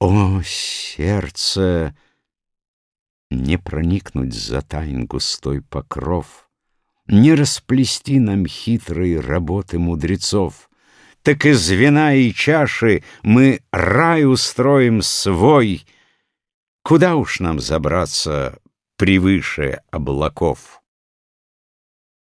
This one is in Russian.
О, сердце! Не проникнуть за тайн густой покров, Не расплести нам хитрые работы мудрецов, Так из вина и чаши мы рай устроим свой, Куда уж нам забраться превыше облаков?